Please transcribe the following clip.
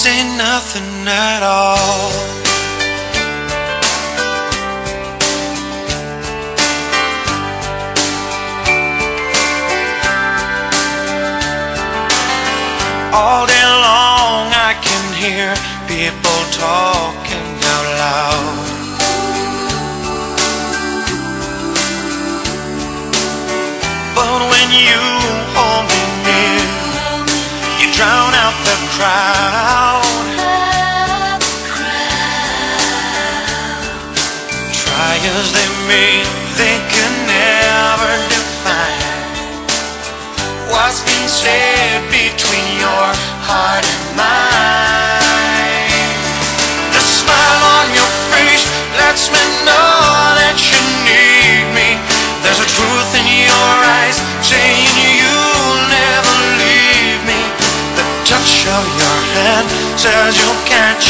say nothing at all. All day long I can hear people talking out loud. But when you hold me near, you drown out crowd. Try as they may, they can never define what's been said between your heart and mine. The smile on your face lets me you'll catch